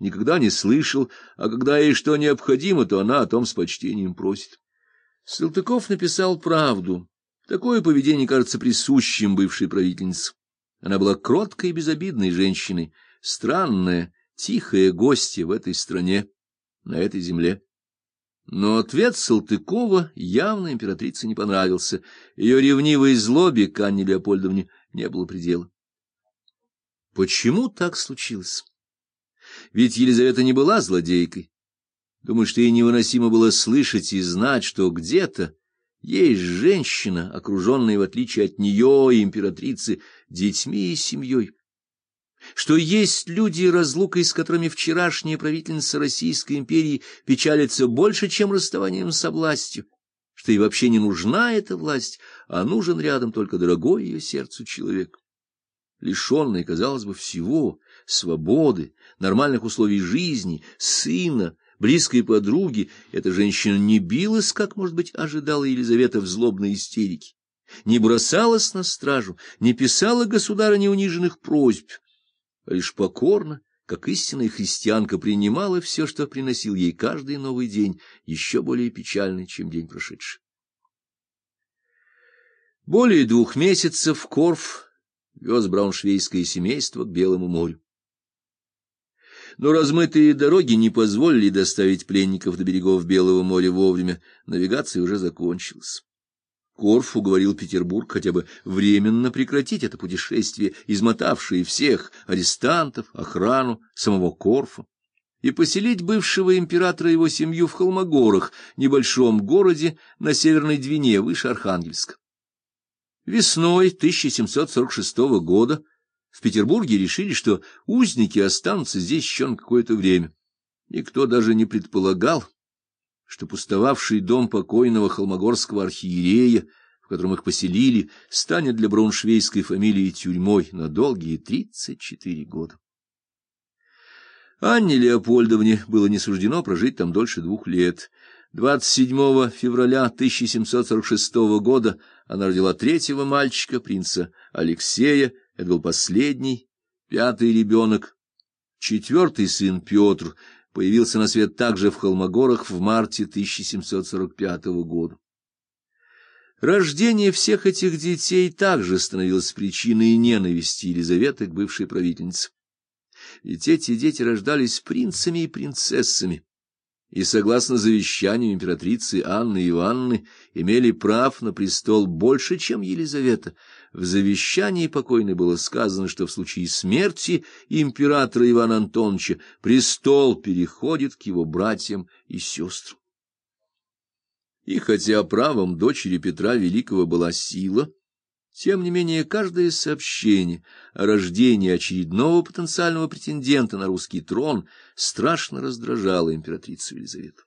никогда не слышал, а когда ей что необходимо, то она о том с почтением просит. Салтыков написал правду. Такое поведение кажется присущим бывшей правительнице. Она была кроткой и безобидной женщиной, странная, тихая гостья в этой стране, на этой земле. Но ответ Салтыкова явно императрице не понравился. Ее ревнивой злобе к Анне Леопольдовне не было предела. Почему так случилось? Ведь Елизавета не была злодейкой. Думаю, что ей невыносимо было слышать и знать, что где-то есть женщина, окруженная, в отличие от нее, императрицы, детьми и семьей. Что есть люди, разлукой с которыми вчерашняя правительница Российской империи печалится больше, чем расставанием со властью, что ей вообще не нужна эта власть, а нужен рядом только дорогой ее сердцу человек. Лишенный, казалось бы, всего — свободы, нормальных условий жизни, сына, близкой подруги, эта женщина не билась, как, может быть, ожидала Елизавета в злобной истерике, не бросалась на стражу, не писала государыне униженных просьб, а лишь покорно, как истинная христианка, принимала все, что приносил ей каждый новый день, еще более печальный, чем день прошедший. Более двух месяцев Корф вез брауншвейское семейство к Белому морю но размытые дороги не позволили доставить пленников до берегов Белого моря вовремя, навигация уже закончилась. Корф уговорил Петербург хотя бы временно прекратить это путешествие, измотавшее всех арестантов, охрану, самого Корфа, и поселить бывшего императора и его семью в Холмогорах, небольшом городе на Северной Двине, выше Архангельска. Весной 1746 года в Петербурге решили, что узники останутся здесь еще на какое-то время. Никто даже не предполагал, что пустовавший дом покойного холмогорского архиерея, в котором их поселили, станет для брауншвейской фамилии тюрьмой на долгие тридцать четыре года. Анне Леопольдовне было не суждено прожить там дольше двух лет. 27 февраля 1746 года она родила третьего мальчика, принца Алексея, это был последний, пятый ребенок. Четвертый сын Петр появился на свет также в Холмогорах в марте 1745 года. Рождение всех этих детей также становилось причиной ненависти Елизаветы к бывшей правительнице. Ведь эти дети рождались принцами и принцессами, и, согласно завещанию императрицы Анны Иоанны, имели прав на престол больше, чем Елизавета. В завещании покойной было сказано, что в случае смерти императора Ивана Антоновича престол переходит к его братьям и сестрам. И хотя правом дочери Петра Великого была сила, тем не менее, каждое сообщение о рождении очередного потенциального претендента на русский трон страшно раздражало императрицу Елизавету.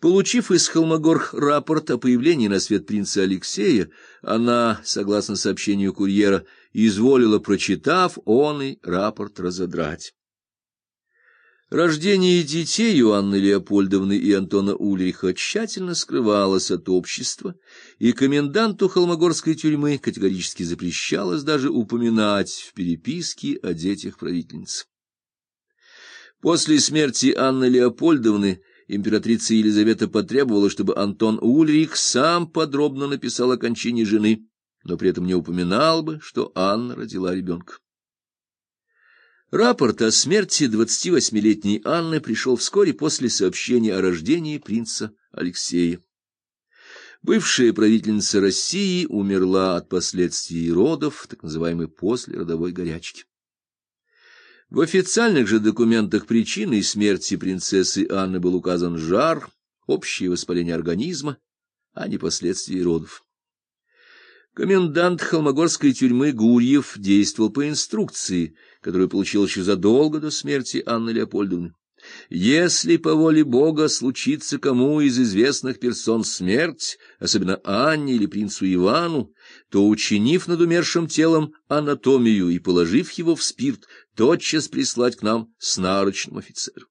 Получив из Холмогорх рапорт о появлении на свет принца Алексея, она, согласно сообщению курьера, изволила, прочитав он и рапорт разодрать. Рождение детей у Анны Леопольдовны и Антона Ульриха тщательно скрывалось от общества, и коменданту холмогорской тюрьмы категорически запрещалось даже упоминать в переписке о детях правительницы. После смерти Анны Леопольдовны императрица Елизавета потребовала, чтобы Антон Ульрих сам подробно написал о кончине жены, но при этом не упоминал бы, что Анна родила ребенка. Рапорт о смерти 28-летней Анны пришел вскоре после сообщения о рождении принца Алексея. Бывшая правительница России умерла от последствий родов, так называемой послеродовой горячки. В официальных же документах причиной смерти принцессы Анны был указан жар, общее воспаление организма, а не последствия родов. Комендант холмогорской тюрьмы Гурьев действовал по инструкции, которую получил еще задолго до смерти Анны Леопольдовны. Если по воле Бога случится кому из известных персон смерть, особенно Анне или принцу Ивану, то, учинив над умершим телом анатомию и положив его в спирт, тотчас прислать к нам с нарочным офицером.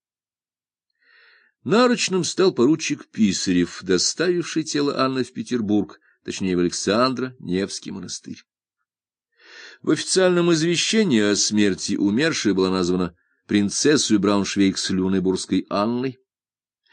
Нарочным стал поручик Писарев, доставивший тело Анны в Петербург, точнее в Александра Невский монастырь. В официальном извещении о смерти умершей была названа принцессой Брауншвейг с Люнебургской Анной.